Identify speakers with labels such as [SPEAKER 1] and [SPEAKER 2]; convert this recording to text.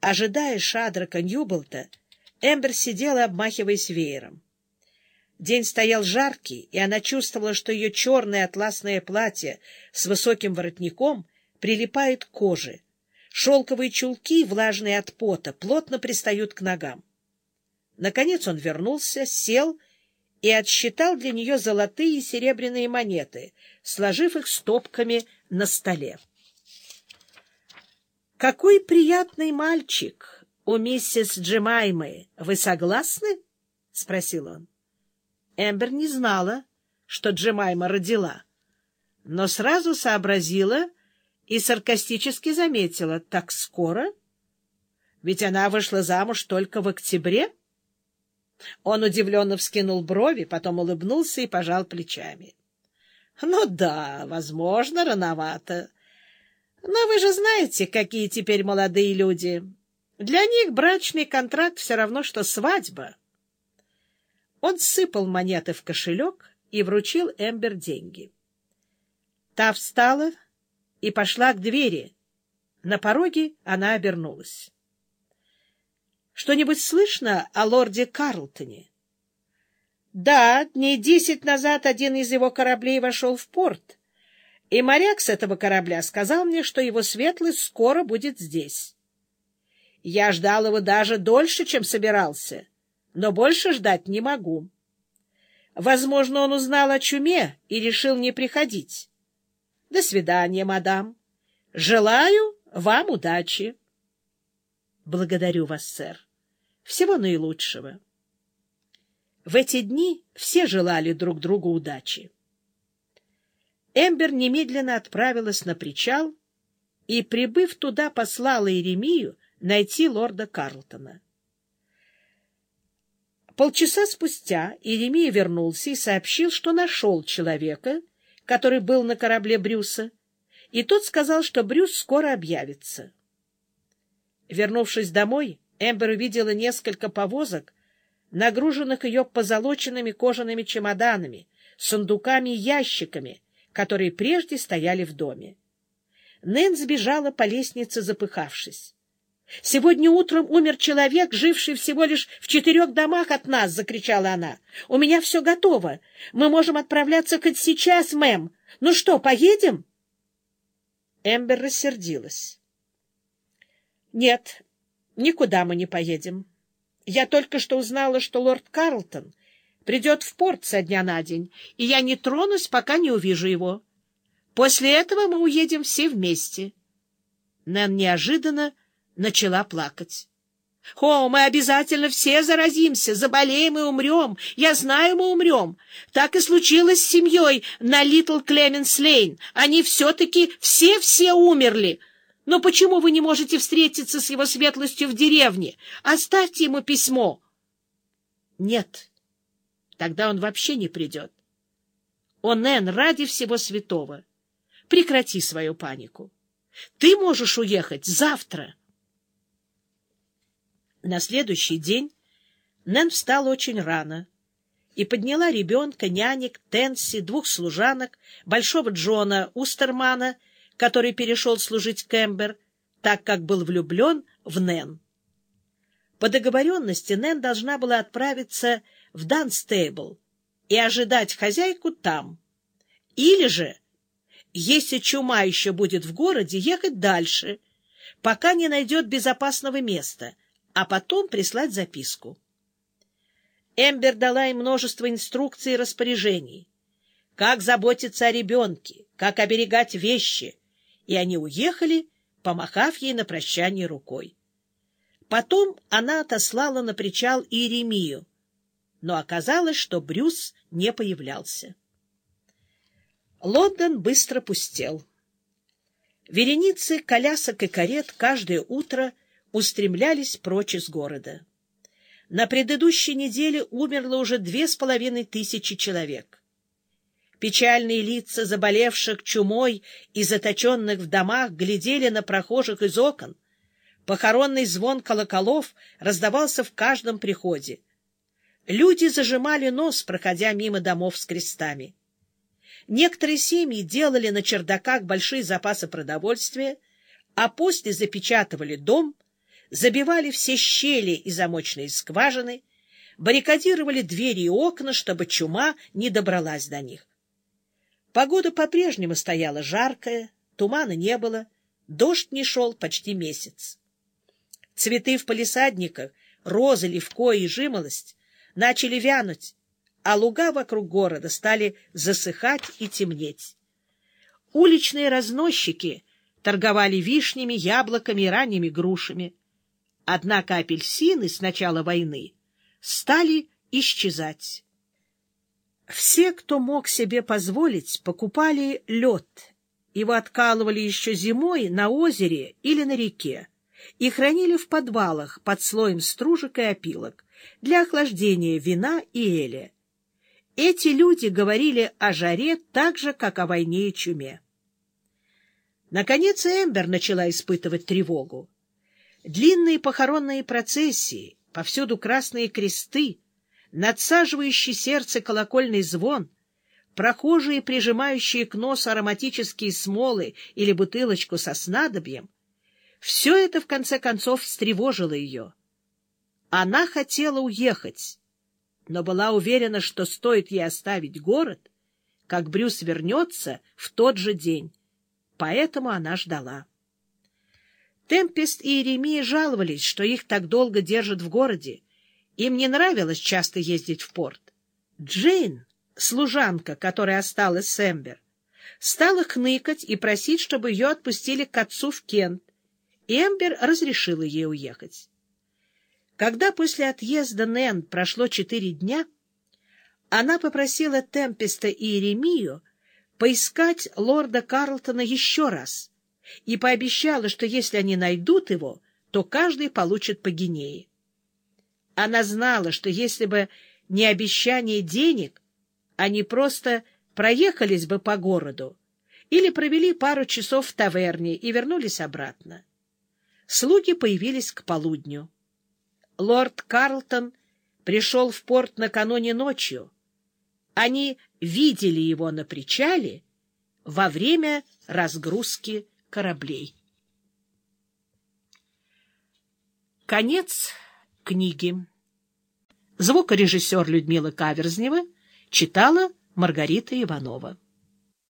[SPEAKER 1] Ожидая Шадрака Ньюболта, Эмбер сидела, обмахиваясь веером. День стоял жаркий, и она чувствовала, что ее черное атласное платье с высоким воротником прилипает к коже. Шелковые чулки, влажные от пота, плотно пристают к ногам. Наконец он вернулся, сел и отсчитал для нее золотые и серебряные монеты, сложив их стопками на столе. «Какой приятный мальчик у миссис Джемаймы! Вы согласны?» — спросил он. Эмбер не знала, что Джемайма родила, но сразу сообразила и саркастически заметила. «Так скоро? Ведь она вышла замуж только в октябре?» Он удивленно вскинул брови, потом улыбнулся и пожал плечами. — Ну да, возможно, рановато. Но вы же знаете, какие теперь молодые люди. Для них брачный контракт все равно, что свадьба. Он сыпал монеты в кошелек и вручил Эмбер деньги. Та встала и пошла к двери. На пороге она обернулась. Что-нибудь слышно о лорде Карлтоне? Да, дней десять назад один из его кораблей вошел в порт, и моряк с этого корабля сказал мне, что его светлость скоро будет здесь. Я ждал его даже дольше, чем собирался, но больше ждать не могу. Возможно, он узнал о чуме и решил не приходить. До свидания, мадам. Желаю вам удачи. Благодарю вас, сэр. Всего наилучшего. В эти дни все желали друг другу удачи. Эмбер немедленно отправилась на причал и, прибыв туда, послала Иеремию найти лорда Карлтона. Полчаса спустя Иеремия вернулся и сообщил, что нашел человека, который был на корабле Брюса, и тот сказал, что Брюс скоро объявится. Вернувшись домой, Эмбер увидела несколько повозок, нагруженных ее позолоченными кожаными чемоданами, сундуками и ящиками, которые прежде стояли в доме. Нэн сбежала по лестнице, запыхавшись. — Сегодня утром умер человек, живший всего лишь в четырех домах от нас, — закричала она. — У меня все готово. Мы можем отправляться хоть сейчас, мэм. Ну что, поедем? Эмбер рассердилась. — Нет, Никуда мы не поедем. Я только что узнала, что лорд Карлтон придет в порт со дня на день, и я не тронусь, пока не увижу его. После этого мы уедем все вместе. Нэн неожиданно начала плакать. — О, мы обязательно все заразимся, заболеем и умрем. Я знаю, мы умрем. Так и случилось с семьей на Литл Клеменс Лейн. Они все-таки все-все умерли. Но почему вы не можете встретиться с его светлостью в деревне? Оставьте ему письмо. Нет, тогда он вообще не придет. О, Нэн, ради всего святого, прекрати свою панику. Ты можешь уехать завтра. На следующий день Нэн встала очень рано и подняла ребенка, нянек, Тенси, двух служанок, большого Джона Устермана который перешел служить Кэмбер, так как был влюблен в Нэн. По договоренности Нэн должна была отправиться в Данстейбл и ожидать хозяйку там. Или же, если чума еще будет в городе, ехать дальше, пока не найдет безопасного места, а потом прислать записку. Эмбер дала им множество инструкций и распоряжений. Как заботиться о ребенке, как оберегать вещи, и они уехали, помахав ей на прощание рукой. Потом она отослала на причал Иеремию, но оказалось, что Брюс не появлялся. Лондон быстро пустел. Вереницы колясок и карет каждое утро устремлялись прочь из города. На предыдущей неделе умерло уже две с половиной тысячи человек. Печальные лица заболевших чумой и заточенных в домах глядели на прохожих из окон. Похоронный звон колоколов раздавался в каждом приходе. Люди зажимали нос, проходя мимо домов с крестами. Некоторые семьи делали на чердаках большие запасы продовольствия, а после запечатывали дом, забивали все щели и замочные скважины, баррикадировали двери и окна, чтобы чума не добралась до них. Погода по-прежнему стояла жаркая, тумана не было, дождь не шел почти месяц. Цветы в палисадниках, розы, левко и жимолость начали вянуть, а луга вокруг города стали засыхать и темнеть. Уличные разносчики торговали вишнями, яблоками и ранними грушами. Однако апельсины с начала войны стали исчезать. Все, кто мог себе позволить, покупали лед. Его откалывали еще зимой на озере или на реке и хранили в подвалах под слоем стружек и опилок для охлаждения вина и эля. Эти люди говорили о жаре так же, как о войне и чуме. Наконец Эмбер начала испытывать тревогу. Длинные похоронные процессии, повсюду красные кресты, надсаживающий сердце колокольный звон, прохожие, прижимающие к носу ароматические смолы или бутылочку со снадобьем, все это, в конце концов, встревожило ее. Она хотела уехать, но была уверена, что стоит ей оставить город, как Брюс вернется в тот же день. Поэтому она ждала. Темпест и Иеремия жаловались, что их так долго держат в городе. Им не нравилось часто ездить в порт. Джейн, служанка, которая осталась с Эмбер, стала хныкать и просить, чтобы ее отпустили к отцу в Кент. Эмбер разрешила ей уехать. Когда после отъезда Нэн прошло четыре дня, она попросила Темпеста и Иеремию поискать лорда Карлтона еще раз и пообещала, что если они найдут его, то каждый получит по гинее. Она знала, что если бы не обещание денег, они просто проехались бы по городу или провели пару часов в таверне и вернулись обратно. Слуги появились к полудню лорд Карлтон пришел в порт накануне ночью. Они видели его на причале во время разгрузки кораблей. Конец книги. Звукорежиссер Людмила Каверзнева читала Маргарита Иванова.